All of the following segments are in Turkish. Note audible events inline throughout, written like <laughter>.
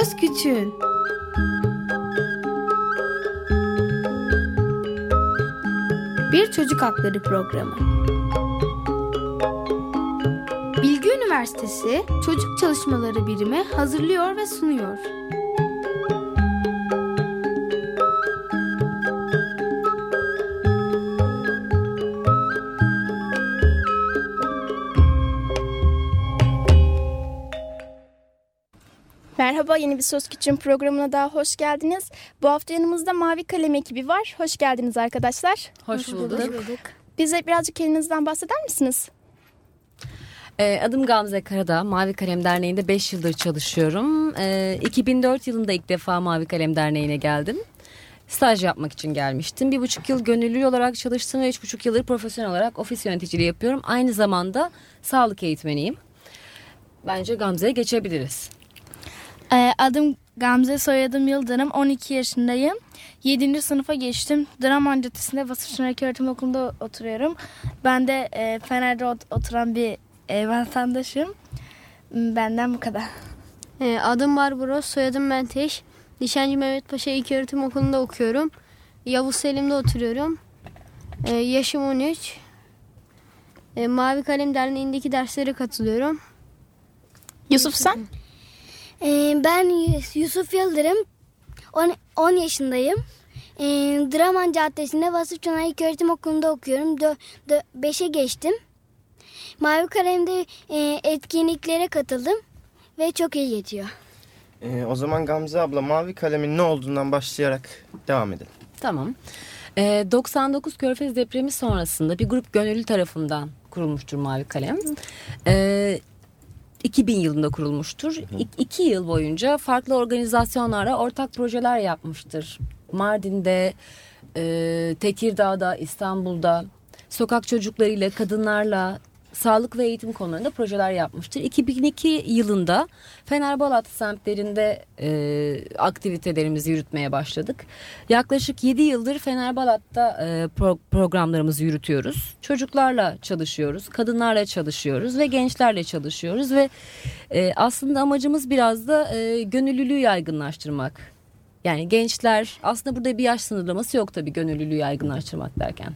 Söz Küçüğün Bir Çocuk Hakları Programı Bilgi Üniversitesi Çocuk Çalışmaları Birimi hazırlıyor ve sunuyor. Merhaba yeni bir Söz Küçüğün programına daha hoş geldiniz. Bu hafta yanımızda Mavi Kalem ekibi var. Hoş geldiniz arkadaşlar. Hoş, Hoş bulduk. bulduk. Bize birazcık kendinizden bahseder misiniz? Ee, adım Gamze Karadağ. Mavi Kalem Derneği'nde 5 yıldır çalışıyorum. Ee, 2004 yılında ilk defa Mavi Kalem Derneği'ne geldim. Staj yapmak için gelmiştim. Bir buçuk yıl gönüllü olarak çalıştım ve üç buçuk yıldır profesyonel olarak ofis yöneticiliği yapıyorum. Aynı zamanda sağlık eğitmeniyim. Bence Gamze'ye geçebiliriz. Ee, adım Gamze, soyadım Yıldırım. 12 yaşındayım. 7. sınıfa geçtim. Draman Caddesi'nde Vasıfçınak Öğretim Okulu'nda oturuyorum. Ben de e, Fener'de oturan bir e, vatandaşım. Benden bu kadar. E, adım Barbaros, soyadım Menteş. Nişancı Mehmet Paşa İlköğretim Okulu'nda okuyorum. Yavuz Selim'de oturuyorum. E, yaşım 13. E, Mavi Kalem Derneği'ndeki derslere katılıyorum. Yusuf sen? Ee, ben Yusuf Yıldırım. 10 yaşındayım. Ee, Draman Caddesi'nde Vasıf Çanağı İlköğretim Okulu'nda okuyorum. 5'e geçtim. Mavi Kalem'de e, etkinliklere katıldım ve çok iyi geçiyor. Ee, o zaman Gamze abla Mavi Kalem'in ne olduğundan başlayarak devam edelim. Tamam. Ee, 99 Körfez depremi sonrasında bir grup gönüllü tarafından kurulmuştur Mavi Kalem. Ee, 2000 yılında kurulmuştur. İ- iki yıl boyunca farklı organizasyonlara ortak projeler yapmıştır. Mardin'de, e, Tekirdağ'da, İstanbul'da sokak çocuklarıyla, kadınlarla, sağlık ve eğitim konularında projeler yapmıştır. 2002 yılında Fenerbalat semtlerinde e, aktivitelerimizi yürütmeye başladık. Yaklaşık 7 yıldır Fenerbalat'ta e, pro, programlarımızı yürütüyoruz. Çocuklarla çalışıyoruz, kadınlarla çalışıyoruz ve gençlerle çalışıyoruz ve e, aslında amacımız biraz da e, gönüllülüğü yaygınlaştırmak. Yani gençler aslında burada bir yaş sınırlaması yok tabii gönüllülüğü yaygınlaştırmak derken.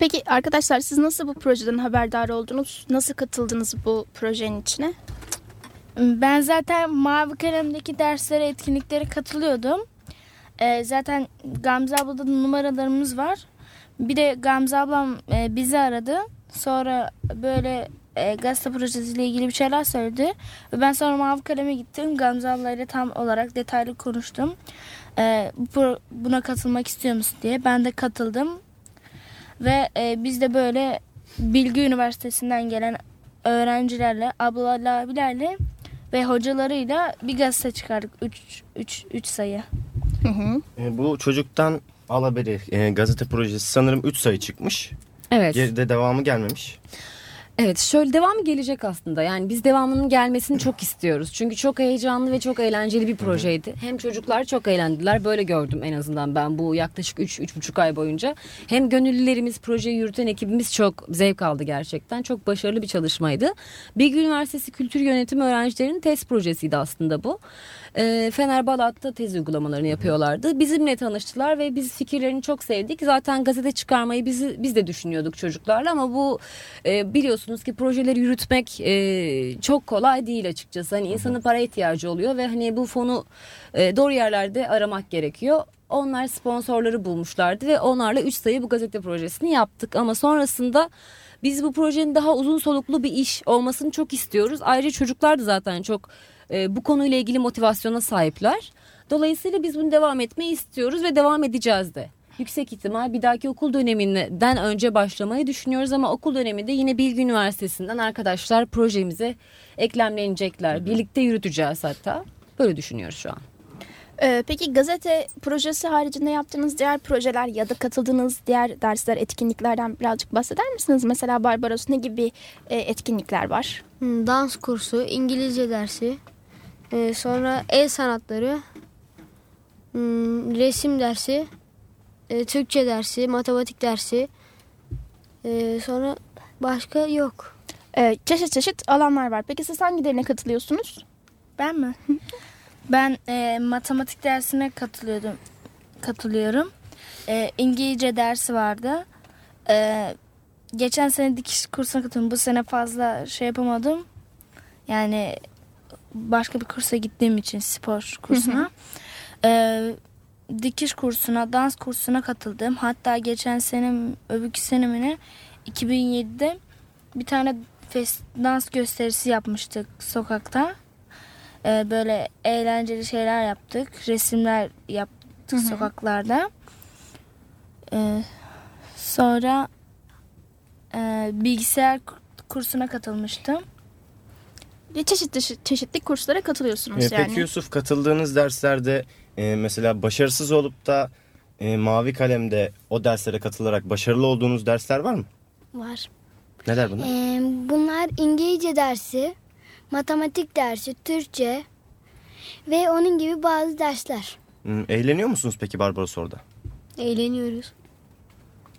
Peki arkadaşlar siz nasıl bu projeden haberdar oldunuz? Nasıl katıldınız bu projenin içine? Ben zaten Mavi Kalem'deki derslere, etkinliklere katılıyordum. Ee, zaten Gamze ablada numaralarımız var. Bir de Gamze ablam e, bizi aradı. Sonra böyle e, gazete projesiyle ilgili bir şeyler söyledi. Ben sonra Mavi Kalem'e gittim. Gamze ablayla tam olarak detaylı konuştum. E, bu, buna katılmak istiyor musun diye. Ben de katıldım. Ve e, biz de böyle Bilgi Üniversitesi'nden gelen öğrencilerle, ablalarla, abilerle ve hocalarıyla bir gazete çıkardık. 3 3 sayı. Hı hı. E, bu çocuktan al haberi e, gazete projesi sanırım 3 sayı çıkmış. Evet. Geride devamı gelmemiş. Evet şöyle devam gelecek aslında. Yani biz devamının gelmesini çok istiyoruz. Çünkü çok heyecanlı ve çok eğlenceli bir projeydi. Hem çocuklar çok eğlendiler. Böyle gördüm en azından ben bu yaklaşık 3-3,5 ay boyunca. Hem gönüllülerimiz, projeyi yürüten ekibimiz çok zevk aldı gerçekten. Çok başarılı bir çalışmaydı. Bilgi Üniversitesi Kültür Yönetimi öğrencilerinin test projesiydi aslında bu. E, Fener Balat'ta tez uygulamalarını yapıyorlardı. Bizimle tanıştılar ve biz fikirlerini çok sevdik. Zaten gazete çıkarmayı biz, biz de düşünüyorduk çocuklarla ama bu e, biliyorsunuz ki projeleri yürütmek e, çok kolay değil açıkçası. Hani insanın para ihtiyacı oluyor ve hani bu fonu e, doğru yerlerde aramak gerekiyor. Onlar sponsorları bulmuşlardı ve onlarla 3 sayı bu gazete projesini yaptık ama sonrasında biz bu projenin daha uzun soluklu bir iş olmasını çok istiyoruz. Ayrıca çocuklar da zaten çok e, bu konuyla ilgili motivasyona sahipler. Dolayısıyla biz bunu devam etmeyi istiyoruz ve devam edeceğiz de. Yüksek ihtimal bir dahaki okul döneminden önce başlamayı düşünüyoruz ama okul döneminde yine Bilgi Üniversitesi'nden arkadaşlar projemize eklemlenecekler. Birlikte yürüteceğiz hatta. Böyle düşünüyoruz şu an. Ee, peki gazete projesi haricinde yaptığınız diğer projeler ya da katıldığınız diğer dersler, etkinliklerden birazcık bahseder misiniz? Mesela Barbaros ne gibi e, etkinlikler var? Hmm, dans kursu, İngilizce dersi, e, sonra el sanatları, hmm, resim dersi, e, Türkçe dersi, matematik dersi, sonra başka yok. Çeşit çeşit alanlar var. Peki siz hangilerine katılıyorsunuz? Ben mi? <laughs> Ben e, matematik dersine katılıyordum. Katılıyorum. E, İngilizce dersi vardı. E, geçen sene dikiş kursuna katıldım. Bu sene fazla şey yapamadım. Yani başka bir kursa gittiğim için spor kursuna. E, dikiş kursuna, dans kursuna katıldım. Hatta geçen sene, öbürkü senemine 2007'de bir tane fest, dans gösterisi yapmıştık sokakta. Ee, böyle eğlenceli şeyler yaptık. Resimler yaptık sokaklarda. Ee, sonra e, bilgisayar kursuna katılmıştım. Ve çeşitli çeşitli kurslara katılıyorsunuz Ee, yani. Peki Yusuf katıldığınız derslerde e, mesela başarısız olup da e, mavi kalemde o derslere katılarak başarılı olduğunuz dersler var mı? Var. Neler bunlar? Ee, bunlar İngilizce dersi, matematik dersi, Türkçe ve onun gibi bazı dersler. Hmm, Eğleniyor musunuz peki Barbaros orada? Eğleniyoruz.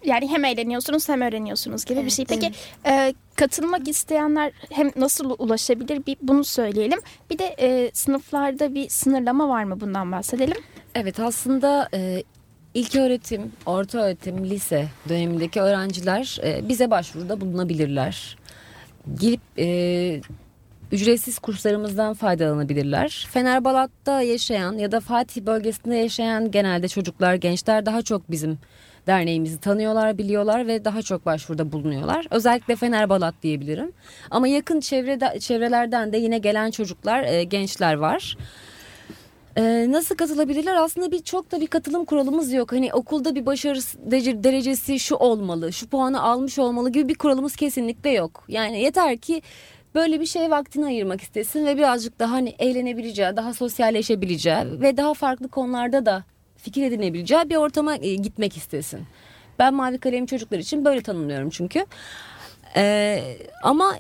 Yani hem eğleniyorsunuz hem öğreniyorsunuz gibi bir Evet, şey. Peki e, katılmak isteyenler hem nasıl ulaşabilir bir bunu söyleyelim. Bir de e, sınıflarda bir sınırlama var mı bundan bahsedelim. Evet aslında e, ilk öğretim, orta öğretim, lise dönemindeki öğrenciler e, bize başvuruda bulunabilirler. Gelip e, ücretsiz kurslarımızdan faydalanabilirler. Fenerbalat'ta yaşayan ya da Fatih bölgesinde yaşayan genelde çocuklar, gençler daha çok bizim derneğimizi tanıyorlar, biliyorlar ve daha çok başvuruda bulunuyorlar. Özellikle Fenerbalat diyebilirim. Ama yakın çevrede, çevrelerden de yine gelen çocuklar, e, gençler var. Ee, nasıl katılabilirler? Aslında bir çok da bir katılım kuralımız yok. Hani okulda bir başarı derecesi şu olmalı, şu puanı almış olmalı gibi bir kuralımız kesinlikle yok. Yani yeter ki böyle bir şeye vaktini ayırmak istesin ve birazcık daha hani eğlenebileceği, daha sosyalleşebileceği ve daha farklı konularda da fikir edinebileceği bir ortama e, gitmek istesin. Ben Mavi Kalem çocuklar için böyle tanımlıyorum çünkü. Ee, ama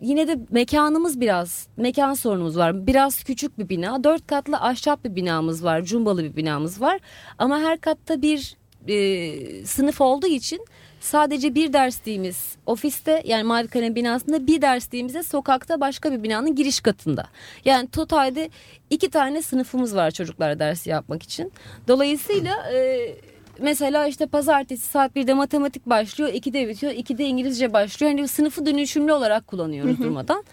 yine de mekanımız biraz mekan sorunumuz var. Biraz küçük bir bina. Dört katlı ahşap bir binamız var. Cumbalı bir binamız var. Ama her katta bir e, sınıf olduğu için sadece bir dersliğimiz ofiste yani Mavi Kalem binasında bir dersliğimize sokakta başka bir binanın giriş katında. Yani totalde iki tane sınıfımız var çocuklar dersi yapmak için. Dolayısıyla e, mesela işte pazartesi saat 1'de matematik başlıyor, 2'de bitiyor, 2'de İngilizce başlıyor. Hani sınıfı dönüşümlü olarak kullanıyoruz durmadan.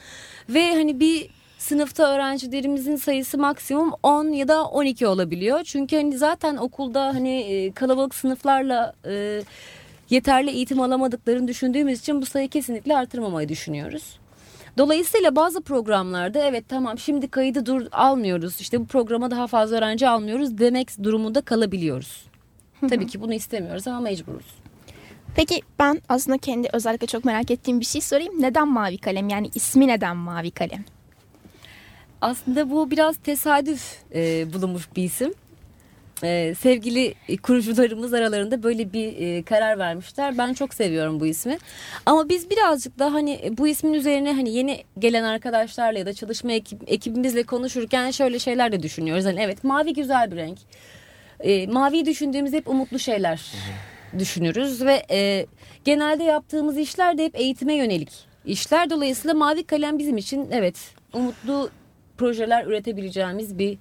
Ve hani bir sınıfta öğrencilerimizin sayısı maksimum 10 ya da 12 olabiliyor. Çünkü hani zaten okulda hani e, kalabalık sınıflarla e, yeterli eğitim alamadıklarını düşündüğümüz için bu sayıyı kesinlikle artırmamayı düşünüyoruz. Dolayısıyla bazı programlarda evet tamam şimdi kaydı dur almıyoruz işte bu programa daha fazla öğrenci almıyoruz demek durumunda kalabiliyoruz. Tabii ki bunu istemiyoruz ama mecburuz. Peki ben aslında kendi özellikle çok merak ettiğim bir şey sorayım. Neden mavi kalem? Yani ismi neden mavi kalem? Aslında bu biraz tesadüf e, bulunmuş bir isim. E, sevgili kurucularımız aralarında böyle bir e, karar vermişler. Ben çok seviyorum bu ismi. Ama biz birazcık da hani bu ismin üzerine hani yeni gelen arkadaşlarla ya da çalışma ekip, ekibimizle konuşurken şöyle şeyler de düşünüyoruz. Hani evet mavi güzel bir renk. E, maviyi düşündüğümüzde hep umutlu şeyler düşünürüz ve e, genelde yaptığımız işler de hep eğitime yönelik işler. Dolayısıyla mavi kalem bizim için evet umutlu projeler üretebileceğimiz bir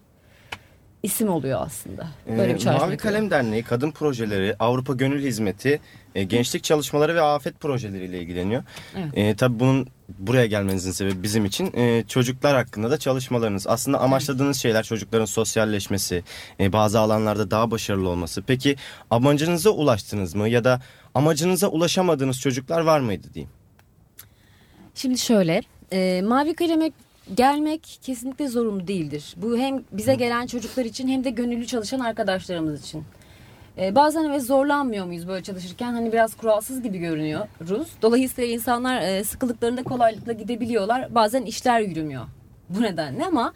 isim oluyor aslında. Böyle Ee, bir çağrışım Mavi. Kalem Derneği kadın projeleri, Avrupa Gönül Hizmeti, e, gençlik çalışmaları ve afet projeleriyle ilgileniyor. Evet. E, tabii bunun buraya gelmenizin sebebi bizim için e, çocuklar hakkında da çalışmalarınız. Aslında amaçladığınız şeyler çocukların sosyalleşmesi, e, bazı alanlarda daha başarılı olması. Peki amacınıza ulaştınız mı ya da amacınıza ulaşamadığınız çocuklar var mıydı diyeyim? Şimdi şöyle e, mavi kaleme gelmek kesinlikle zorunlu değildir. Bu hem bize gelen çocuklar için hem de gönüllü çalışan arkadaşlarımız için. E, bazen evet zorlanmıyor muyuz böyle çalışırken hani biraz kuralsız gibi görünüyoruz. Dolayısıyla insanlar e, sıkıldıklarında kolaylıkla gidebiliyorlar. Bazen işler yürümüyor bu nedenle ama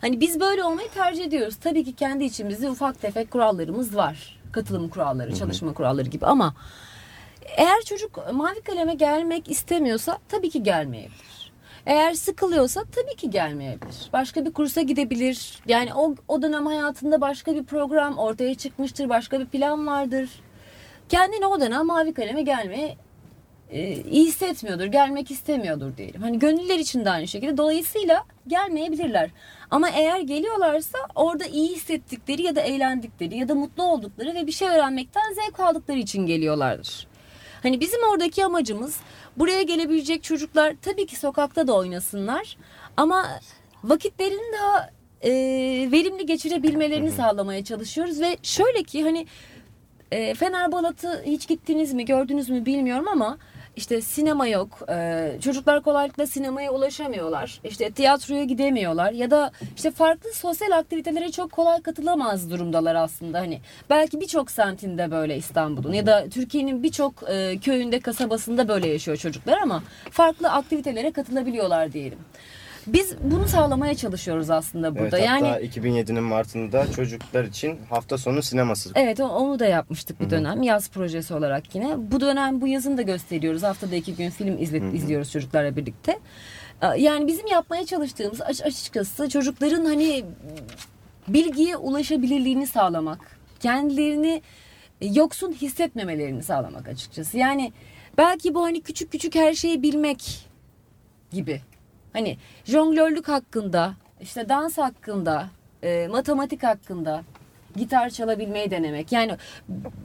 hani biz böyle olmayı tercih ediyoruz. Tabii ki kendi içimizde ufak tefek kurallarımız var. Katılım kuralları, çalışma kuralları gibi ama eğer çocuk mavi kaleme gelmek istemiyorsa tabii ki gelmeyebilir. Eğer sıkılıyorsa tabii ki gelmeyebilir. Başka bir kursa gidebilir. Yani o, o dönem hayatında başka bir program ortaya çıkmıştır. Başka bir plan vardır. Kendini o dönem mavi kaleme gelmeye e, iyi hissetmiyordur, gelmek istemiyordur diyelim. Hani gönüller için de aynı şekilde. Dolayısıyla gelmeyebilirler. Ama eğer geliyorlarsa orada iyi hissettikleri ya da eğlendikleri ya da mutlu oldukları ve bir şey öğrenmekten zevk aldıkları için geliyorlardır. Hani bizim oradaki amacımız buraya gelebilecek çocuklar tabii ki sokakta da oynasınlar. Ama vakitlerini daha e, verimli geçirebilmelerini sağlamaya çalışıyoruz. Ve şöyle ki hani e, Fener Balat'ı hiç gittiniz mi gördünüz mü bilmiyorum ama işte sinema yok. Ee, çocuklar kolaylıkla sinemaya ulaşamıyorlar. İşte tiyatroya gidemiyorlar ya da işte farklı sosyal aktivitelere çok kolay katılamaz durumdalar aslında. Hani belki birçok semtinde böyle İstanbul'un ya da Türkiye'nin birçok e, köyünde, kasabasında böyle yaşıyor çocuklar ama farklı aktivitelere katılabiliyorlar diyelim. Biz bunu sağlamaya çalışıyoruz aslında burada. Evet, yani hatta 2007'nin Mart'ında çocuklar için hafta sonu sineması. Evet onu da yapmıştık bir dönem yaz projesi olarak yine. Bu dönem bu yazın da gösteriyoruz. Haftada iki gün film izle, izliyoruz çocuklarla birlikte. Yani bizim yapmaya çalıştığımız açıkçası çocukların hani bilgiye ulaşabilirliğini sağlamak. Kendilerini yoksun hissetmemelerini sağlamak açıkçası. Yani belki bu hani küçük küçük her şeyi bilmek gibi. Hani jonglörlük hakkında, işte dans hakkında, e, matematik hakkında gitar çalabilmeyi denemek. Yani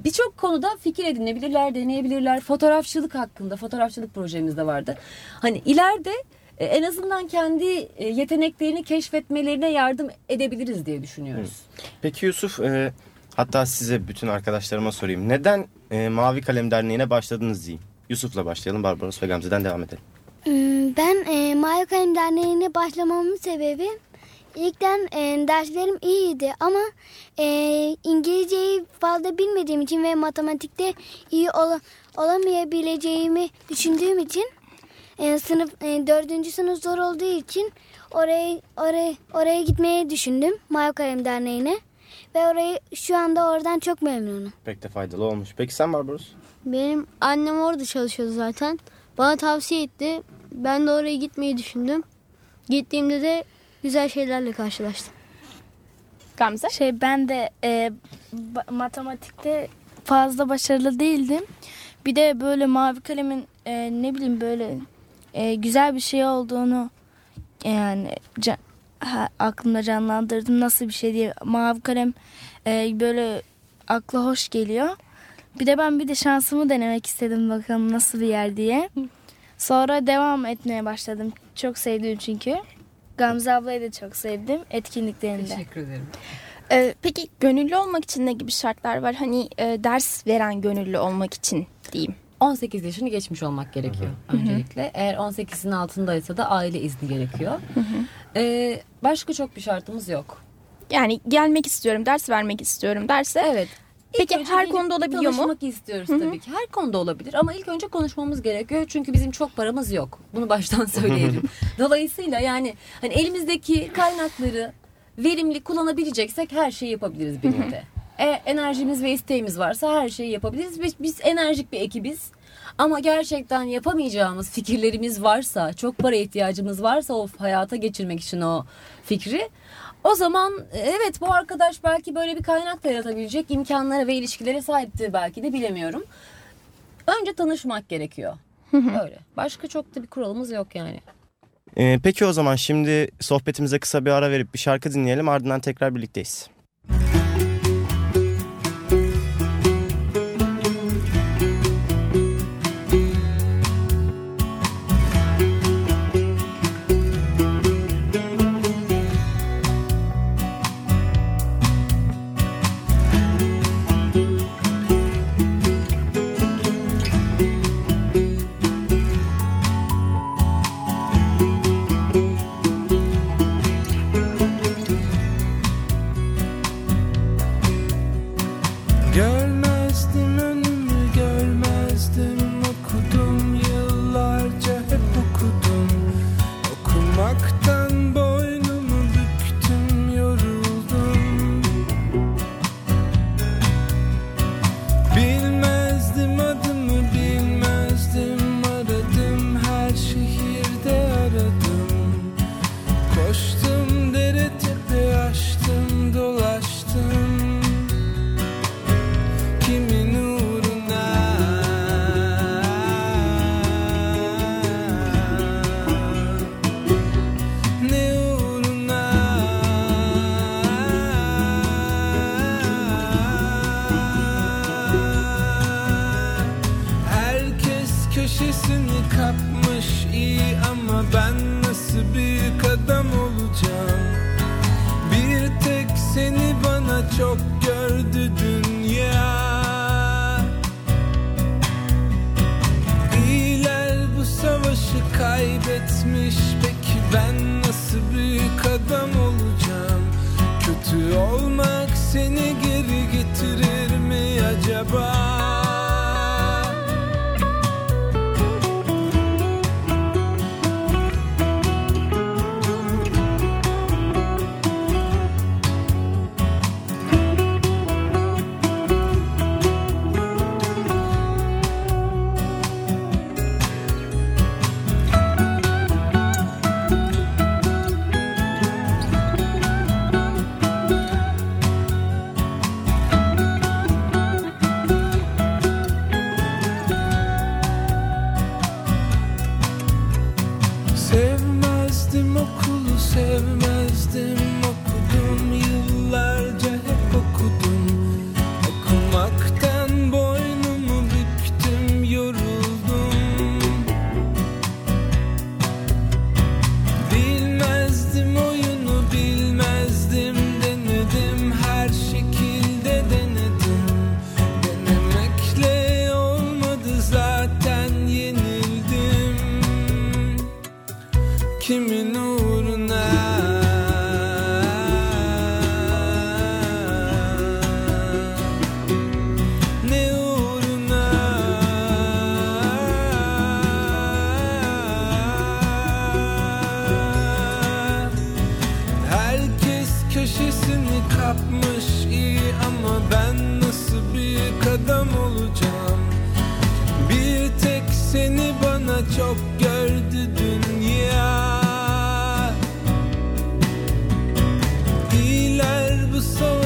birçok konuda fikir edinebilirler, deneyebilirler. Fotoğrafçılık hakkında, fotoğrafçılık projemiz de vardı. Hani ileride e, en azından kendi e, yeteneklerini keşfetmelerine yardım edebiliriz diye düşünüyoruz. Peki Yusuf, e, hatta size bütün arkadaşlarıma sorayım. Neden e, Mavi Kalem Derneği'ne başladınız diyeyim. Yusuf'la başlayalım, Barbaros ve Gamze'den devam edelim. Hmm, ben e, Mavi Kalem Derneği'ne başlamamın sebebi ilkten e, derslerim iyiydi ama e, İngilizceyi fazla bilmediğim için ve matematikte iyi ol, olamayabileceğimi düşündüğüm için e, sınıf e, dördüncü sınıf zor olduğu için oraya oraya oraya gitmeyi düşündüm Mavi Kalem Derneği'ne ve orayı şu anda oradan çok memnunum. Pek de faydalı olmuş. Peki sen Barbaros? Benim annem orada çalışıyordu zaten. Bana tavsiye etti. Ben de oraya gitmeyi düşündüm. Gittiğimde de güzel şeylerle karşılaştım. Gamze? Şey ben de e, matematikte fazla başarılı değildim. Bir de böyle mavi kalemin e, ne bileyim böyle e, güzel bir şey olduğunu yani can, ha, aklımda canlandırdım nasıl bir şey diye. Mavi kalem e, böyle akla hoş geliyor. Bir de ben bir de şansımı denemek istedim bakalım nasıl bir yer diye. <laughs> Sonra devam etmeye başladım. Çok sevdim çünkü. Gamze ablayı da çok sevdim etkinliklerinde. Teşekkür ederim. Ee, peki gönüllü olmak için ne gibi şartlar var? Hani e, ders veren gönüllü olmak için diyeyim. 18 yaşını geçmiş olmak gerekiyor Hı-hı. öncelikle. Eğer 18'in altındaysa da aile izni gerekiyor. Ee, başka çok bir şartımız yok. Yani gelmek istiyorum, ders vermek istiyorum derse evet. Peki her konuda olabiliyor mu? Konuşmak istiyoruz Hı-hı. tabii ki. Her konuda olabilir ama ilk önce konuşmamız gerekiyor. Çünkü bizim çok paramız yok. Bunu baştan <laughs> söyleyelim. <laughs> Dolayısıyla yani hani elimizdeki kaynakları verimli kullanabileceksek her şeyi yapabiliriz birlikte. e, enerjimiz ve isteğimiz varsa her şeyi yapabiliriz. Biz, biz enerjik bir ekibiz. Ama gerçekten yapamayacağımız fikirlerimiz varsa, çok para ihtiyacımız varsa o hayata geçirmek için o fikri o zaman evet bu arkadaş belki böyle bir kaynak da yaratabilecek imkanlara ve ilişkilere sahiptir belki de bilemiyorum. Önce tanışmak gerekiyor. Öyle. Başka çok da bir kuralımız yok yani. Ee, peki o zaman şimdi sohbetimize kısa bir ara verip bir şarkı dinleyelim ardından tekrar birlikteyiz.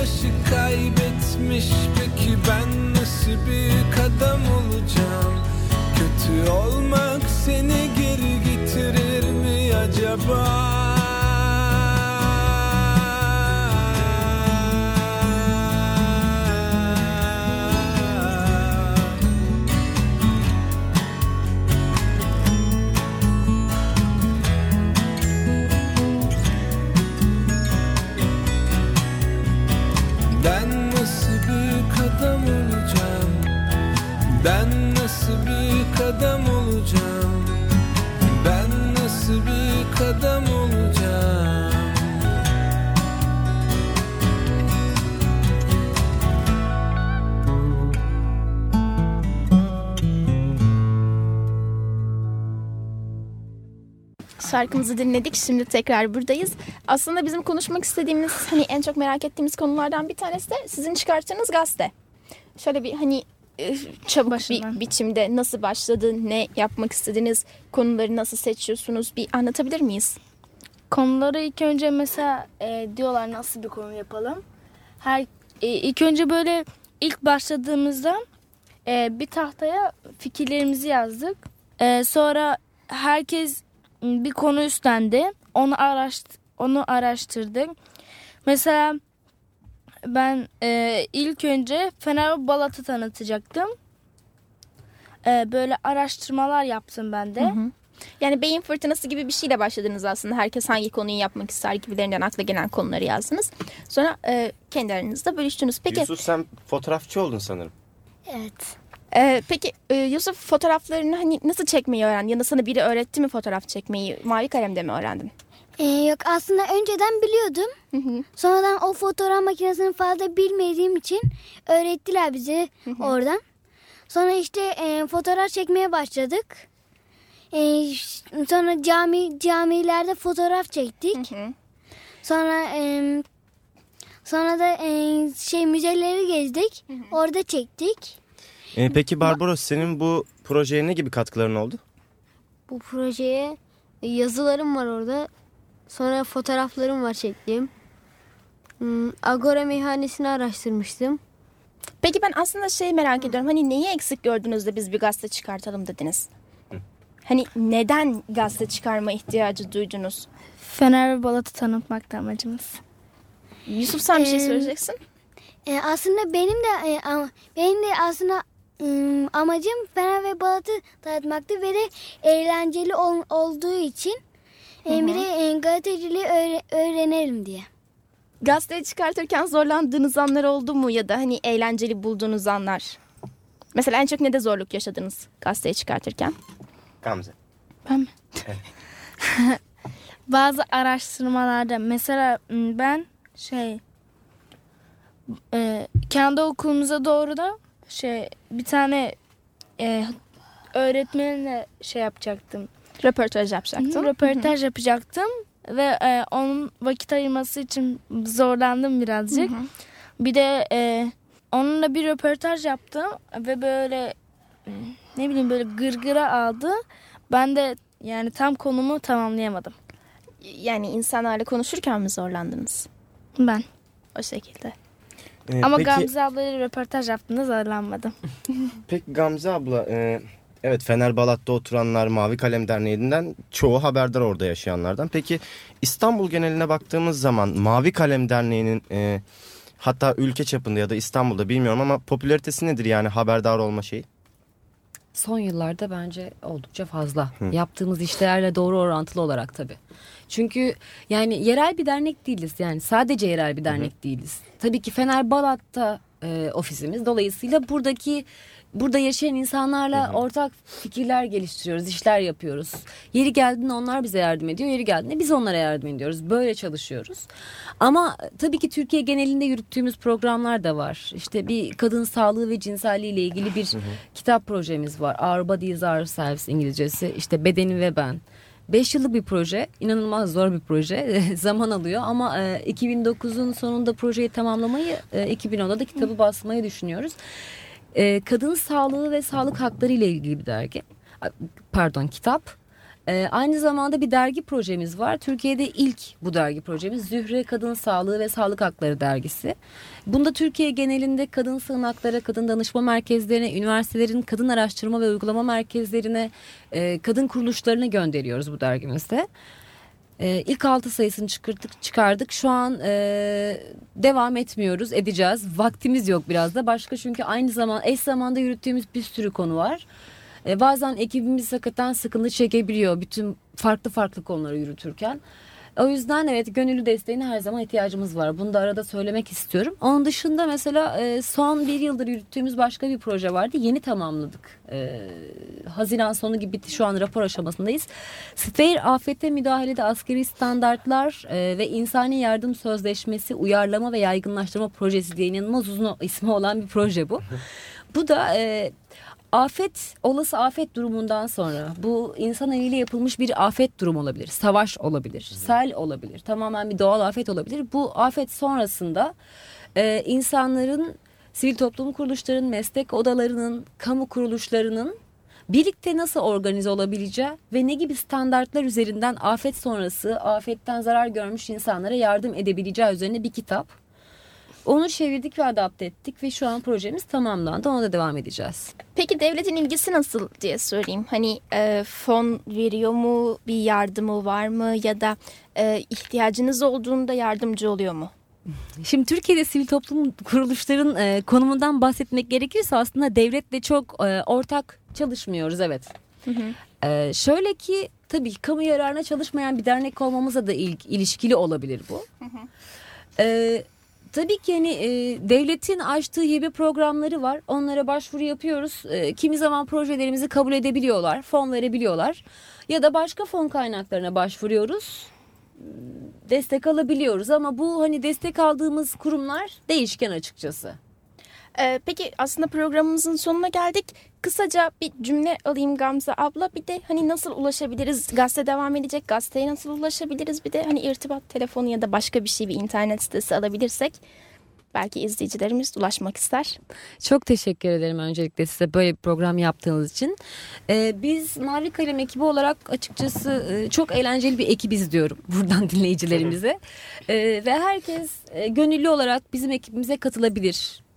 Savaşı kaybetmiş Peki ben nasıl büyük adam olacağım? Kötü olmak seni geri getirir mi acaba Şarkımızı dinledik. Şimdi tekrar buradayız. Aslında bizim konuşmak istediğimiz hani en çok merak ettiğimiz konulardan bir tanesi de sizin çıkarttığınız gazete. Şöyle bir hani çabuk Başından. bir biçimde nasıl başladı, ne yapmak istediniz, konuları nasıl seçiyorsunuz bir anlatabilir miyiz? Konuları ilk önce mesela e, diyorlar nasıl bir konu yapalım. Her e, ilk önce böyle ilk başladığımızda e, bir tahtaya fikirlerimizi yazdık. E, sonra herkes bir konu üstlendi. Onu araştır onu araştırdık. Mesela ben e, ilk önce Fener Balat'ı tanıtacaktım. E, böyle araştırmalar yaptım ben de. Yani beyin fırtınası gibi bir şeyle başladınız aslında. Herkes hangi konuyu yapmak ister gibilerinden akla gelen konuları yazdınız. Sonra e, kendi aranızda bölüştünüz. Peki Yusuf sen fotoğrafçı oldun sanırım. Evet. E, peki e, Yusuf fotoğraflarını hani nasıl çekmeyi öğrendin? Ya da sana biri öğretti mi fotoğraf çekmeyi? Mavi kalemde mi öğrendin? Ee, yok aslında önceden biliyordum. Sonradan o fotoğraf makinesini fazla bilmediğim için öğrettiler bize oradan. Sonra işte e, fotoğraf çekmeye başladık. E, sonra cami camilerde fotoğraf çektik. Sonra e, sonra da e, şey müzeleri gezdik. Orada çektik. Ee, peki Barbaros senin bu projeye ne gibi katkıların oldu? Bu projeye yazılarım var orada. Sonra fotoğraflarım var çektiğim. Hmm, Agora meyhanesini araştırmıştım. Peki ben aslında şey merak ediyorum. Hani neyi eksik gördünüz de biz bir gazete çıkartalım dediniz? Hani neden gazete çıkarma ihtiyacı duydunuz? Fener ve Balat'ı tanıtmakta amacımız. Yusuf sen bir şey Ee, söyleyeceksin. E, aslında benim de e, ama- benim de aslında amacım Fener ve Balat'ı tanıtmaktı ve de eğlenceli ol- olduğu için e, bir de e, gazeteciliği öğre- öğrenelim diye. Gazeteye çıkartırken zorlandığınız anlar oldu mu ya da hani eğlenceli bulduğunuz anlar? Mesela en çok ne de zorluk yaşadınız gazeteye çıkartırken? Gamze. Ben mi? <laughs> Bazı araştırmalarda mesela ben şey e, kendi okulumuza doğru da şey bir tane e, öğretmenle şey yapacaktım. Röportaj yapacaktın. Röportaj yapacaktım ve e, onun vakit ayırması için zorlandım birazcık. Bir de e, onunla bir röportaj yaptım ve böyle e, ne bileyim böyle gırgıra aldı. Ben de yani tam konumu tamamlayamadım. Yani insanlarla konuşurken mi zorlandınız? Ben. O şekilde. Ee, Ama peki, Gamze ablayla röportaj yaptığımda zorlanmadım. <laughs> Peki Gamze abla, e, evet Fener Balat'ta oturanlar Mavi Kalem Derneği'nden çoğu haberdar orada yaşayanlardan. Peki İstanbul geneline baktığımız zaman Mavi Kalem Derneği'nin e, hatta ülke çapında ya da İstanbul'da bilmiyorum ama popülaritesi nedir yani haberdar olma şeyi? Son yıllarda bence oldukça fazla. Yaptığımız işlerle doğru orantılı olarak tabii. Çünkü yani yerel bir dernek değiliz. Yani sadece yerel bir dernek değiliz. Tabii ki Fener Balat'ta e, ofisimiz. Dolayısıyla buradaki burada yaşayan insanlarla ortak fikirler geliştiriyoruz, işler yapıyoruz. Yeri geldiğinde onlar bize yardım ediyor, yeri geldiğinde biz onlara yardım ediyoruz. Böyle çalışıyoruz. Ama tabii ki Türkiye genelinde yürüttüğümüz programlar da var. İşte bir kadın sağlığı ve cinselliği ile ilgili bir kitap projemiz var. Our Bodies Ourselves İngilizcesi. İşte Bedeni ve Ben. 5 yıllık bir proje. inanılmaz zor bir proje. <laughs> Zaman alıyor ama e, 2009'un sonunda projeyi tamamlamayı, e, 2010'da da kitabı basmayı düşünüyoruz. E, kadın sağlığı ve sağlık hakları ile ilgili bir dergi. Pardon kitap. E, aynı zamanda bir dergi projemiz var. Türkiye'de ilk bu dergi projemiz Zühre Kadın Sağlığı ve Sağlık Hakları dergisi. Bunda Türkiye genelinde kadın sığınaklara, kadın danışma merkezlerine, üniversitelerin kadın araştırma ve uygulama merkezlerine, e, kadın kuruluşlarına gönderiyoruz bu dergimizde. E, ilk altı sayısını çıkardık, çıkardık. Şu an e, devam etmiyoruz, edeceğiz. Vaktimiz yok biraz da. Başka çünkü aynı zaman eş zamanda yürüttüğümüz bir sürü konu var. E, bazen ekibimiz hakikaten sıkıntı çekebiliyor bütün farklı farklı konuları yürütürken. O yüzden evet gönüllü desteğine her zaman ihtiyacımız var. Bunu da arada söylemek istiyorum. Onun dışında mesela e, son bir yıldır yürüttüğümüz başka bir proje vardı. Yeni tamamladık. E, Haziran sonu gibi bitti. Şu an rapor aşamasındayız. Seyir afete müdahalede askeri standartlar e, ve insani yardım sözleşmesi uyarlama ve yaygınlaştırma projesi diye inanılmaz uzun ismi olan bir proje bu. Bu da e, afet olası afet durumundan sonra bu insan eliyle yapılmış bir afet durum olabilir. Savaş olabilir, sel olabilir, tamamen bir doğal afet olabilir. Bu afet sonrasında e, insanların sivil toplum kuruluşlarının, meslek odalarının, kamu kuruluşlarının birlikte nasıl organize olabileceği ve ne gibi standartlar üzerinden afet sonrası afetten zarar görmüş insanlara yardım edebileceği üzerine bir kitap. Onu çevirdik ve adapte ettik ve şu an projemiz tamamlandı. Ona da devam edeceğiz. Peki devletin ilgisi nasıl diye sorayım. Hani e, fon veriyor mu, bir yardımı var mı ya da e, ihtiyacınız olduğunda yardımcı oluyor mu? Şimdi Türkiye'de sivil toplum kuruluşların e, konumundan bahsetmek gerekirse aslında devletle çok e, ortak çalışmıyoruz evet. E, şöyle ki tabii kamu yararına çalışmayan bir dernek olmamıza da il, ilişkili olabilir bu. E, tabii ki hani e, devletin açtığı hibe programları var. Onlara başvuru yapıyoruz. E, kimi zaman projelerimizi kabul edebiliyorlar, fon verebiliyorlar. Ya da başka fon kaynaklarına başvuruyoruz destek alabiliyoruz ama bu hani destek aldığımız kurumlar değişken açıkçası. E, peki aslında programımızın sonuna geldik. Kısaca bir cümle alayım Gamze abla. Bir de hani nasıl ulaşabiliriz? Gazete devam edecek. Gazeteye nasıl ulaşabiliriz? Bir de hani irtibat telefonu ya da başka bir şey bir internet sitesi alabilirsek belki izleyicilerimiz ulaşmak ister. Çok teşekkür ederim öncelikle size böyle bir program yaptığınız için. Ee, biz Mavi Kalem ekibi olarak açıkçası e, çok eğlenceli bir ekibiz diyorum <laughs> buradan dinleyicilerimize. Ee, ve herkes e, gönüllü olarak bizim ekibimize katılabilir.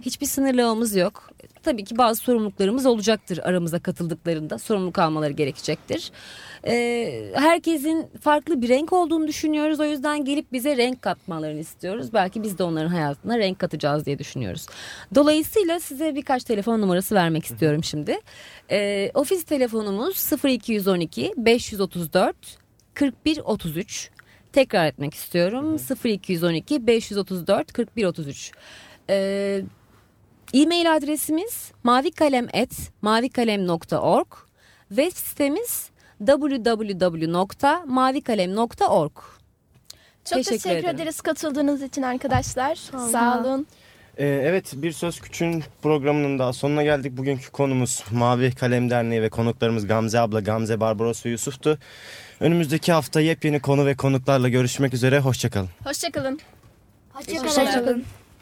Hiçbir sınırlamamız yok. Tabii ki bazı sorumluluklarımız olacaktır aramıza katıldıklarında. Sorumluluk almaları gerekecektir. Ee, herkesin farklı bir renk olduğunu düşünüyoruz. O yüzden gelip bize renk katmalarını istiyoruz. Belki biz de onların hayatına renk katacağız diye düşünüyoruz. Dolayısıyla size birkaç telefon numarası vermek istiyorum şimdi. Ee, ofis telefonumuz 0212 534 41 33 Tekrar etmek istiyorum. 0212 534 41 33. Ee, e-mail adresimiz mavikalem@mavikalem.org. Web sitemiz www.mavikalem.org. Çok Teşekkür teşekkür, ederim. ederiz katıldığınız için arkadaşlar. Sağ olun. Ee, evet Bir Söz Küçüğün programının daha sonuna geldik. Bugünkü konumuz Mavi Kalem Derneği ve konuklarımız Gamze abla, Gamze Barbaros ve Yusuf'tu. Önümüzdeki hafta yepyeni konu ve konuklarla görüşmek üzere. Hoşçakalın. Hoşçakalın. Hoşçakalın.